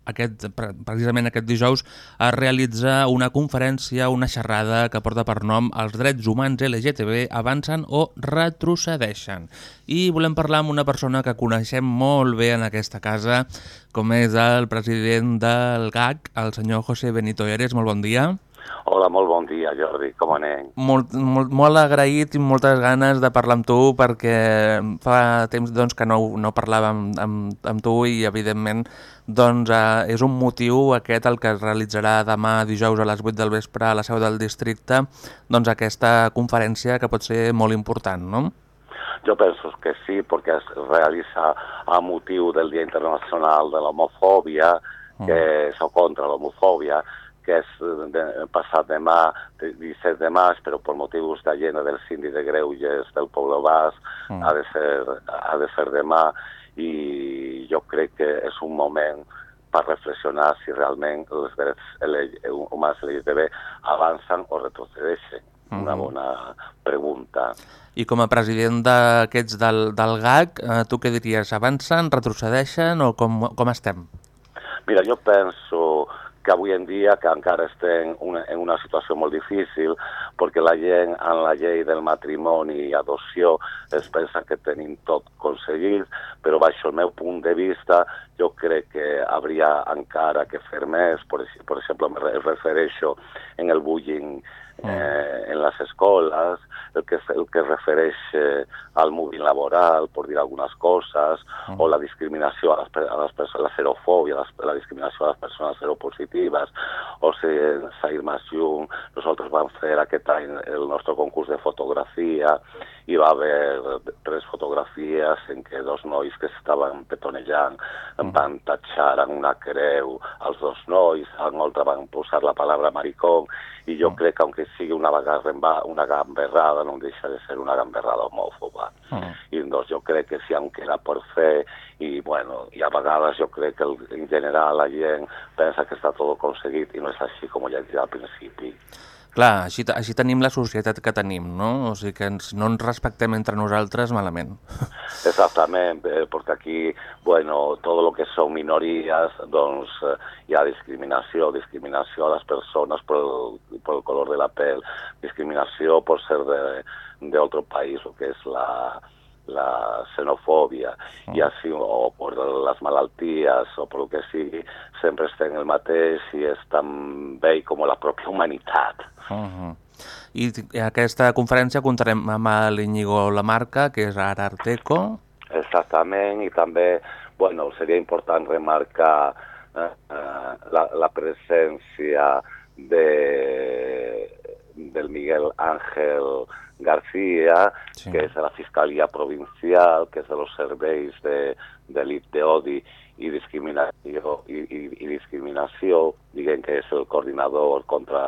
aquest, pre- precisament aquest dijous es realitza una conferència, una xerrada que porta per nom Els drets humans LGTB avancen o retrocedeixen. I volem parlar amb una persona que coneixem molt bé en aquesta casa, com és el president del GAC, el senyor José Benito Eres. Molt bon dia. Hola, molt bon dia, Jordi. Com anem? Molt, molt, molt agraït i moltes ganes de parlar amb tu perquè fa temps doncs, que no, no parlàvem amb, amb tu i evidentment doncs, eh, és un motiu aquest el que es realitzarà demà dijous a les 8 del vespre a la seu del districte doncs, aquesta conferència que pot ser molt important, no? Yo pienso que sí, porque es realiza a motivo del Día Internacional de la Homofobia, que es o contra la homofobia, que és de, passat demà, de- 17 de maig, però per motius d'agenda del síndic de Greuges del Poble Basc, Mm. ha, de ser, ha de ser demà, i jo crec que és un moment per reflexionar si realment els drets humans LGTB avancen o retrocedeixen. Una Mhm. bona pregunta. I com a president d'aquests del, del GAC, eh, tu què diries? Avancen, retrocedeixen o com, com estem? Mira, jo penso que avui en dia que encara estem una, en una situació molt difícil perquè la gent en la llei del matrimoni i adopció es pensa que tenim tot aconseguit, però baix el meu punt de vista jo crec que hauria encara que fer més, per, per exemple, me refereixo en el bullying eh, en les escoles, el que, el que refereix eh, al moviment laboral, per dir algunes coses, mm. o la discriminació a les, a les persones, la xerofòbia, la, la discriminació a les persones seropositives, o si en Sair Masjum, nosaltres vam fer aquest any el nostre concurs de fotografia, i va haver tres fotografies en què dos nois que estaven petonejant mm. van tatxar amb una creu als dos nois, en l'altre van posar la paraula maricón, i jo mm. crec que aunque sigui una, una gamberrada, no deixa de ser una gamberrada homòfoba. Mm. I doncs jo crec que si aunque era per fer, i bueno, i a vegades jo crec que el, en general la gent pensa que està tot aconseguit i no és així com ja he dit al principi. Clar, així, així tenim la societat que tenim, no? O sigui que ens, no ens respectem entre nosaltres malament. (laughs) Exactament, eh, perquè aquí, bueno, tot el que són minories, doncs eh, hi ha discriminació, discriminació a les persones per, per el color de la pell, discriminació per ser d'altre país, o que és la, la xenofòbia i així, o per les malalties o per el que sigui, sempre estem el mateix i és tan vell com la pròpia humanitat. Uh -huh. I aquesta conferència contarem amb l'Iñigo Lamarca, que és ara Arteco. Exactament, i també bueno, seria important remarcar eh, eh, la, la presència de, del Miguel Ángel García, sí. que és de la Fiscalia Provincial, que és de los serveis de delit d'odi i discriminació, i, i, i discriminació, diguem que és el coordinador contra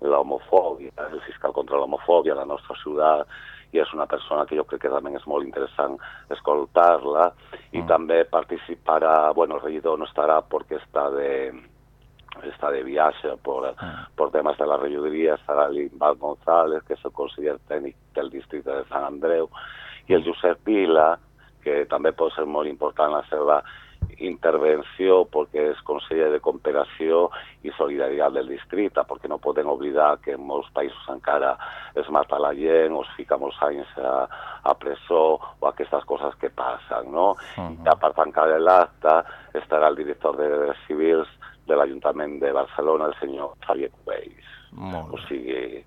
l'homofòbia, el fiscal contra l'homofòbia a la nostra ciutat, i és una persona que jo crec que també és molt interessant escoltar-la, i mm. també participarà, bueno, el regidor no estarà perquè està de, está de viaje por, ah. por temas de la regiduría, estarà l'Imbal González, que és el conseller tècnic del districte de Sant Andreu, i el Josep Vila, que també pot ser molt important la seva intervenció perquè és conseller de cooperació i solidaritat del districte, perquè no podem oblidar que en molts països encara es mata la gent o es fica molts anys a, a presó o aquestes coses que passen, no? Uh -huh. I a part tancar l'acte estarà el director de drets civils de l'Ajuntament de Barcelona, el senyor Javier Cubells. O sigui,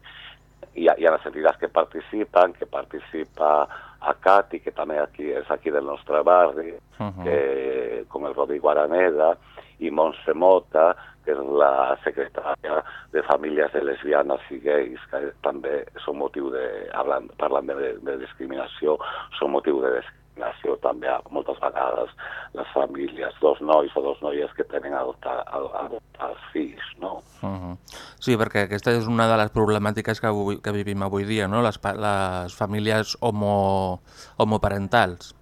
hi ha, hi ha les entitats que participen, que participa a Cati, que també aquí és aquí del nostre barri, uh -huh. que, com el Rodrigo Araneda, i Montse Mota, que és la secretària de famílies de lesbianes i gais, que també són motiu de, parlant, parlant de, de discriminació, són motiu de discriminació nació també moltes vegades les famílies, dos nois o dos noies que tenen adoptar, adoptar els fills, no? Uh -huh. Sí, perquè aquesta és una de les problemàtiques que, avui, que vivim avui dia, no? Les, les famílies homo, homoparentals.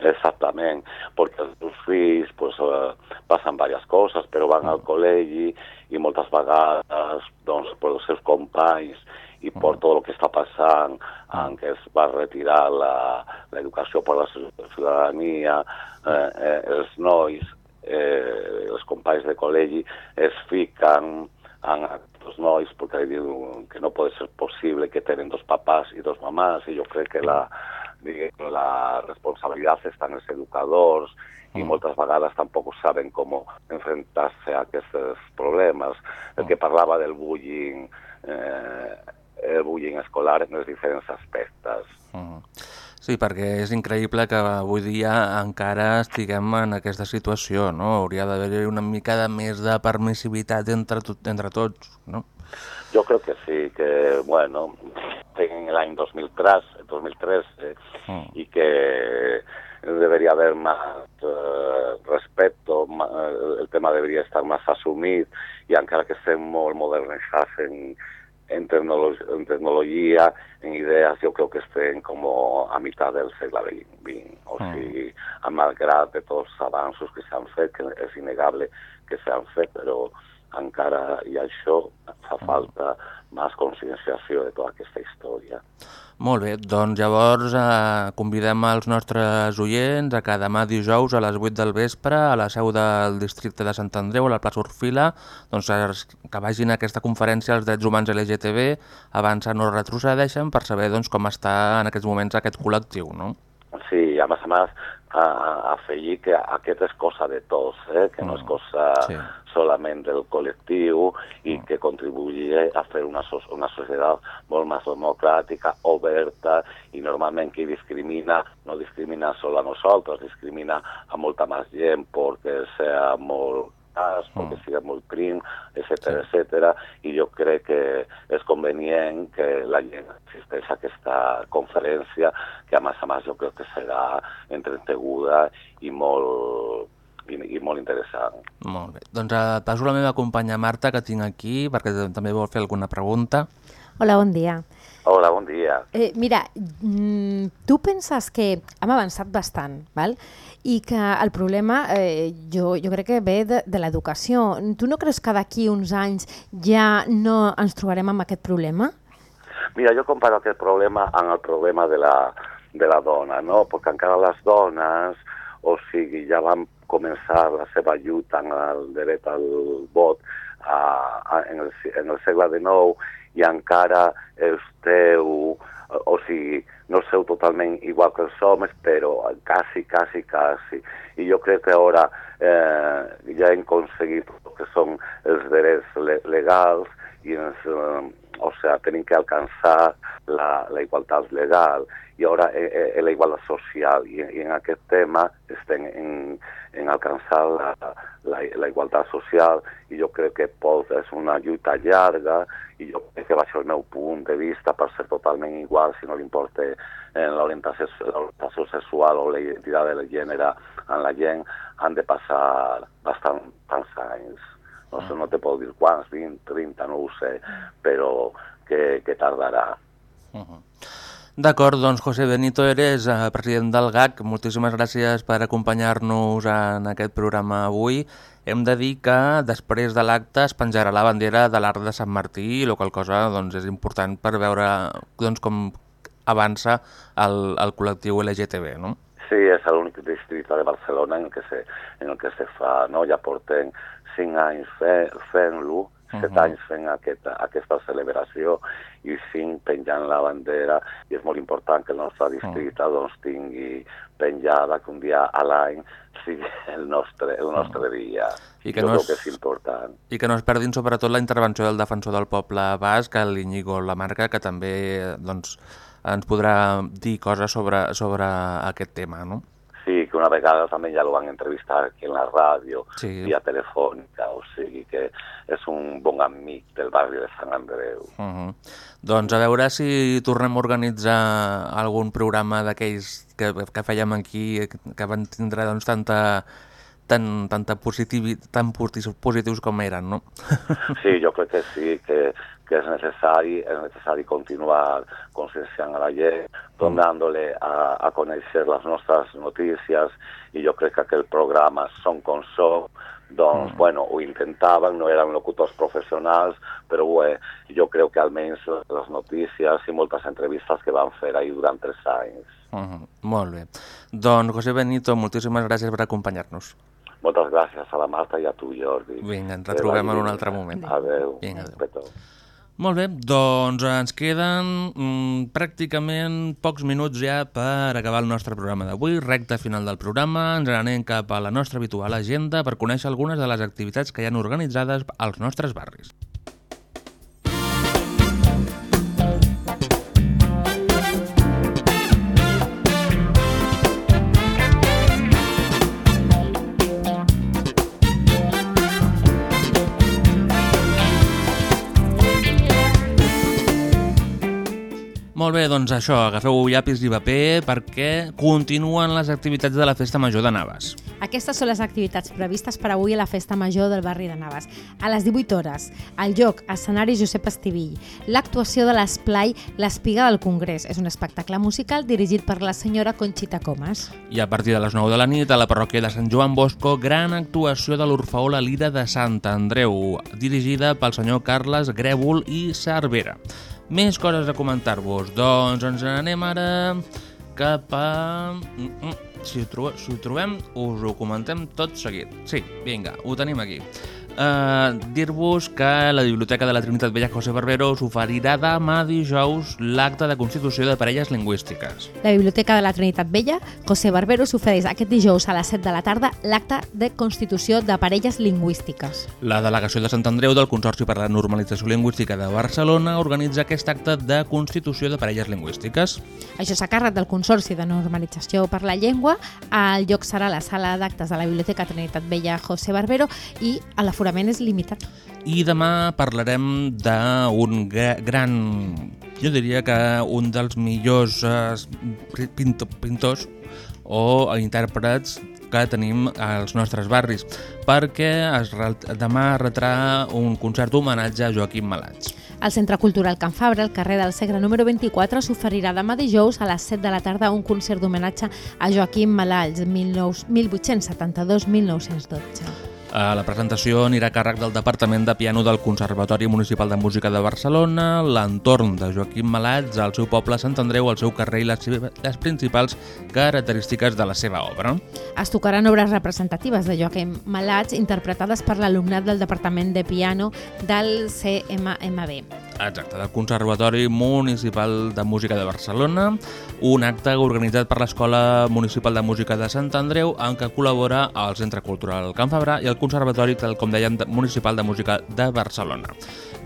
Exactament, perquè els fills pues, eh, passen diverses coses, però van al col·legi i moltes vegades doncs, els seus companys i per tot el que està passant, en què es va retirar l'educació per la ciutadania, eh, eh, els nois, eh, els companys de col·legi es fiquen en els nois perquè diuen que no pot ser possible que tenen dos papàs i dos mamàs i jo crec que la, diguem, la responsabilitat està en els educadors i moltes vegades tampoc saben com enfrontar-se a aquests problemes. El que parlava del bullying eh, el bullying escolar en els diferents aspectes. Mm. Sí, perquè és increïble que avui dia encara estiguem en aquesta situació, no? Hauria d'haver una mica de més de permissivitat entre, tot, entre tots, no? Jo crec que sí, que, bueno, en l'any 2003, 2003 eh, mm. i que debería haber más eh, respeto, más, el tema debería estar más asumit i encara que estem molt modernitzats en, en, tecnolo en tecnologia, en idees, jo crec que estem com a meitat del segle XX. O mm. sigui, malgrat de tots els avanços que s'han fet, que és innegable que s'han fet, però encara, i això fa falta més conscienciació de tota aquesta història. Molt bé, doncs llavors eh, convidem els nostres oients a que demà dijous a les 8 del vespre a la seu del districte de Sant Andreu, a la plaça Orfila, doncs que vagin a aquesta conferència als drets humans LGTB, abans no retrocedeixen per saber doncs, com està en aquests moments aquest col·lectiu, no? Sí, a més a més, a, afegir que aquest és cosa de tots, eh? que no és cosa Sí. solament del col·lectiu i que contribuïa a fer una, so una societat molt més democràtica, oberta i normalment qui discrimina no discrimina sol a nosaltres, discrimina a molta més gent perquè sea molt cas, perquè siga molt prim, etc etc. i jo crec que és convenient que la gent assisteix a aquesta conferència, que a més a més jo crec que serà entreteguda i molt, i, i molt interessant. Molt bé. Doncs eh, passo la meva companya Marta, que tinc aquí, perquè també vol fer alguna pregunta. Hola, bon dia. Hola, bon dia. Eh, mira, mm, tu penses que hem avançat bastant, val? i que el problema eh, jo, jo crec que ve de, de l'educació. Tu no creus que d'aquí uns anys ja no ens trobarem amb aquest problema? Mira, jo comparo aquest problema amb el problema de la, de la dona, no? Perquè encara les dones, o sigui, ja van començar la seva lluita en el dret al vot a, a, en, el, en el segle XIX i encara esteu, o sigui, no sou totalment igual que els homes, però quasi, quasi, quasi. I jo crec que ara eh, ja hem aconseguit el que són els drets le legals i ens, eh, o sea, tenim que alcançar la, la igualtat legal i ara eh, eh, la igualtat social. I, i en aquest tema estem en, en alcançar la, la, la igualtat social i jo crec que pot, és una lluita llarga i jo crec que va ser el meu punt de vista per ser totalment igual si no li importa eh, l'orientació l'orientació sexual o la identitat de gènere en la gent han de passar bastant tants no sé, no te puedo quants, 20, 30, no ho sé, però que, que tardarà. D'acord, doncs José Benito Eres, eh, president del GAC, moltíssimes gràcies per acompanyar-nos en aquest programa avui. Hem de dir que després de l'acte es penjarà la bandera de l'Arc de Sant Martí, la qual cosa doncs, és important per veure doncs, com avança el, el col·lectiu LGTB, no? Sí, és l'únic districte de Barcelona en el que se, en el que se fa, no? Ja portem cinc anys fe, fent-lo, set Mhm. anys fent aquesta, aquesta celebració i cinc penjant la bandera i és molt important que el nostre districte doncs, tingui penjada que un dia a l'any sigui el nostre, el nostre dia. I que jo no és- que és important. I que no es perdin sobretot la intervenció del defensor del poble basc, l'Iñigo Lamarca, que també doncs, ens podrà dir coses sobre, sobre aquest tema, no? Que una vegada també ja lo van entrevistar aquí en la ràdio, Sí. via telefònica, o sigui que és un bon amic del barri de Sant Andreu. Uh -huh. Doncs a veure si tornem a organitzar algun programa d'aquells que, que fèiem aquí, que van tindre doncs, tanta, tan, tanta positivi, tan posi- positius com eren, no? Sí, jo crec que sí, que, que és necessari, és necessari continuar conscienciant a la gent, donant-li a, a conèixer les nostres notícies, i jo crec que aquest programa Som com som, doncs, mm. bueno, ho intentaven, no eren locutors professionals, però bé, jo crec que almenys les notícies i moltes entrevistes que van fer ahir durant tres anys. Uh -huh. Molt bé. Doncs, José Benito, moltíssimes gràcies per acompanyar-nos. Moltes gràcies a la Marta i a tu, Jordi. Vinga, ens retrobem en un altre moment. Adéu. Vinga, adéu. Petó. Molt bé, doncs ens queden mm, pràcticament pocs minuts ja per acabar el nostre programa d'avui. Recta final del programa, ens anem cap a la nostra habitual agenda per conèixer algunes de les activitats que hi han organitzades als nostres barris. Molt bé, doncs això, agafeu llapis i paper perquè continuen les activitats de la Festa Major de Navas. Aquestes són les activitats previstes per avui a la Festa Major del barri de Navas. A les 18 hores, el lloc, escenari Josep Estivill. L'actuació de l'esplai L'Espiga del Congrés. És un espectacle musical dirigit per la senyora Conxita Comas. I a partir de les 9 de la nit, a la parròquia de Sant Joan Bosco, gran actuació de l'Orfeó La Lira de Sant Andreu, dirigida pel senyor Carles Grèvol i Cervera. Més coses a comentar-vos. Doncs ens n'anem ara cap a... Mm, mm. Si ho, trobo, si ho trobem, us ho comentem tot seguit. Sí, vinga, ho tenim aquí. Uh, Dir-vos que la Biblioteca de la Trinitat Vella José Barbero s'oferirà demà dijous l'acte de constitució de parelles lingüístiques. La Biblioteca de la Trinitat Vella, José Barbero, s'ofereix aquest dijous a les 7 de la tarda l'acte de constitució de parelles lingüístiques. La delegació de Sant Andreu del Consorci per la Normalització Lingüística de Barcelona organitza aquest acte de constitució de parelles lingüístiques. Això s'ha càrrec del Consorci de Normalització per la Llengua. El lloc serà la sala d'actes de la Biblioteca Trinitat Vella José Barbero i a l'aforament és limitat. I demà parlarem d'un gra- gran, jo diria que un dels millors eh, pinto, pintors o intèrprets que tenim als nostres barris, perquè es, demà retrà un concert homenatge a Joaquim Malats. Al Centre Cultural Can Fabra, al carrer del Segre número 24, s'oferirà demà dijous a les 7 de la tarda un concert d'homenatge a Joaquim Malalls, 1872-1912. Eh, La presentació anirà a càrrec del Departament de Piano del Conservatori Municipal de Música de Barcelona, l'entorn de Joaquim Malats, el seu poble Sant Andreu, el seu carrer i les, les principals característiques de la seva obra. Es tocaran obres representatives de Joaquim Malats interpretades per l'alumnat del Departament de Piano del CMMB. Exacte, del Conservatori Municipal de Música de Barcelona, un acte organitzat per l'Escola Municipal de Música de Sant Andreu, en què col·labora el Centre Cultural Can Fabra i el Conservatori, tal com dèiem, Municipal de Música de Barcelona.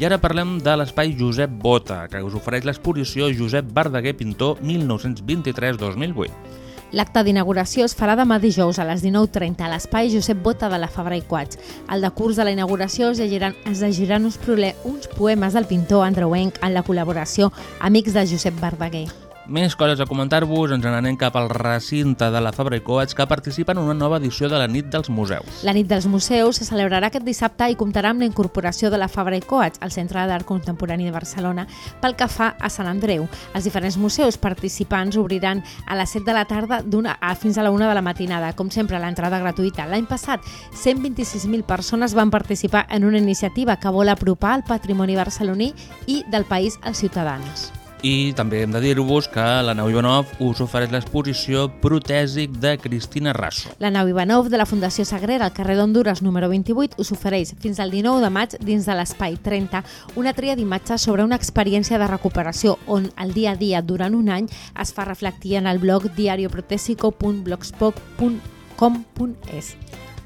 I ara parlem de l'espai Josep Bota, que us ofereix l'exposició Josep Verdaguer Pintor 1923-2008. L'acte d'inauguració es farà demà dijous a les 19.30 a l'espai Josep Bota de la Fabra i Quats. Al decurs de la inauguració es llegiran, es llegiran uns, uns poemes del pintor andreuenc en la col·laboració Amics de Josep Verdaguer. Més coses a comentar-vos, ens n'anem cap al recinte de la Fabra i Coats que participa en una nova edició de la Nit dels Museus. La nit dels museus se celebrarà aquest dissabte i comptarà amb la incorporació de la Fabra i Coats, al Centre d'Art Contemporani de Barcelona, pel que fa a Sant Andreu. Els diferents museus participants obriran a les 7 de la tarda a fins a la 1 de la matinada. Com sempre, l'entrada gratuïta. L'any passat, 126.000 persones van participar en una iniciativa que vol apropar el patrimoni barceloní i del país als ciutadans. I també hem de dir-vos que la nau Ivanov us ofereix l'exposició Protèsic de Cristina Rasso. La nau Ivanov de la Fundació Sagrera al carrer d'Honduras número 28 us ofereix fins al 19 de maig dins de l'Espai 30 una tria d'imatges sobre una experiència de recuperació on el dia a dia durant un any es fa reflectir en el blog diarioprotesico.blogspot.com.es.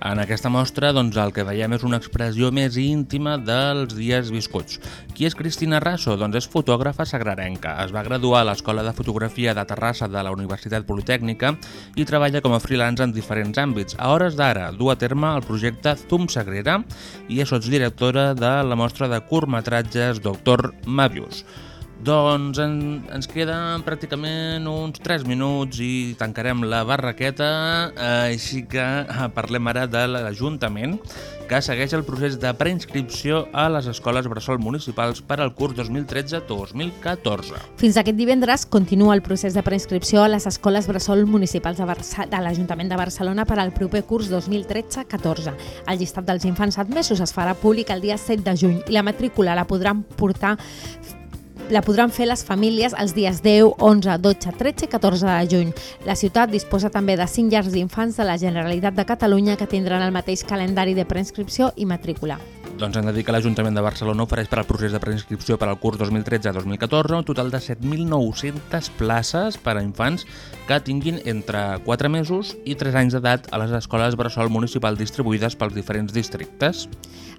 En aquesta mostra doncs, el que veiem és una expressió més íntima dels dies viscuts. Qui és Cristina Rasso? Doncs és fotògrafa sagrarenca. Es va graduar a l'Escola de Fotografia de Terrassa de la Universitat Politècnica i treballa com a freelance en diferents àmbits. A hores d'ara du a terme el projecte Zoom Sagrera i és sotsdirectora de la mostra de curtmetratges Doctor Mavius. Doncs en, ens queden pràcticament uns 3 minuts i tancarem la barraqueta, així que eh, parlem ara de l'Ajuntament, que segueix el procés de preinscripció a les escoles bressol municipals per al curs 2013-2014. Fins aquest divendres continua el procés de preinscripció a les escoles bressol municipals de, de l'Ajuntament de Barcelona per al proper curs 2013-14. El llistat dels infants admesos es farà públic el dia 7 de juny i la matrícula la podran portar la podran fer les famílies els dies 10, 11, 12, 13 i 14 de juny. La ciutat disposa també de 5 llars d'infants de la Generalitat de Catalunya que tindran el mateix calendari de preinscripció i matrícula. Doncs hem de dir que l'Ajuntament de Barcelona ofereix per al procés de preinscripció per al curs 2013-2014 un total de 7.900 places per a infants que tinguin entre 4 mesos i 3 anys d'edat a les escoles bressol municipal distribuïdes pels diferents districtes.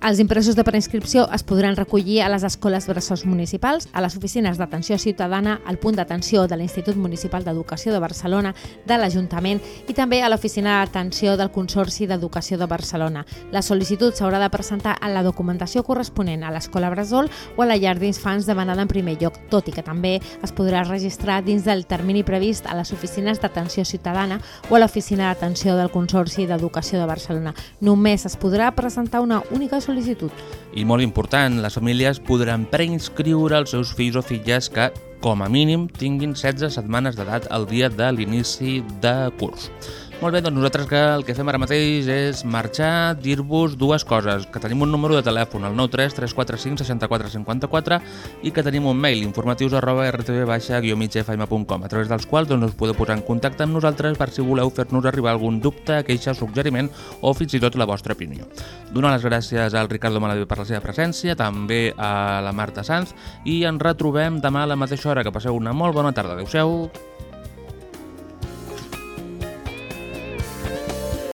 Els impresos de preinscripció es podran recollir a les escoles bressols municipals, a les oficines d'atenció ciutadana, al punt d'atenció de l'Institut Municipal d'Educació de Barcelona, de l'Ajuntament i també a l'oficina d'atenció del Consorci d'Educació de Barcelona. La sol·licitud s'haurà de presentar a la documentació corresponent a l'Escola Bressol o a la llar d'infants demanada en primer lloc, tot i que també es podrà registrar dins del termini previst a les oficines d'atenció ciutadana o a l'oficina d'atenció del Consorci d'Educació de Barcelona. Només es podrà presentar una única sol·licitud. I molt important, les famílies podran preinscriure els seus fills o filles que, com a mínim, tinguin 16 setmanes d'edat el dia de l'inici de curs. Molt bé, doncs nosaltres que el que fem ara mateix és marxar, dir-vos dues coses, que tenim un número de telèfon, el 93 345 64 54 i que tenim un mail, informatius arroba rtv-migfm.com, a través dels quals doncs, us podeu posar en contacte amb nosaltres per si voleu fer-nos arribar algun dubte, queixa, suggeriment o fins i tot la vostra opinió. Donar les gràcies al Ricardo Malavé per la seva presència, també a la Marta Sanz i ens retrobem demà a la mateixa hora. Que passeu una molt bona tarda. Adéu-siau.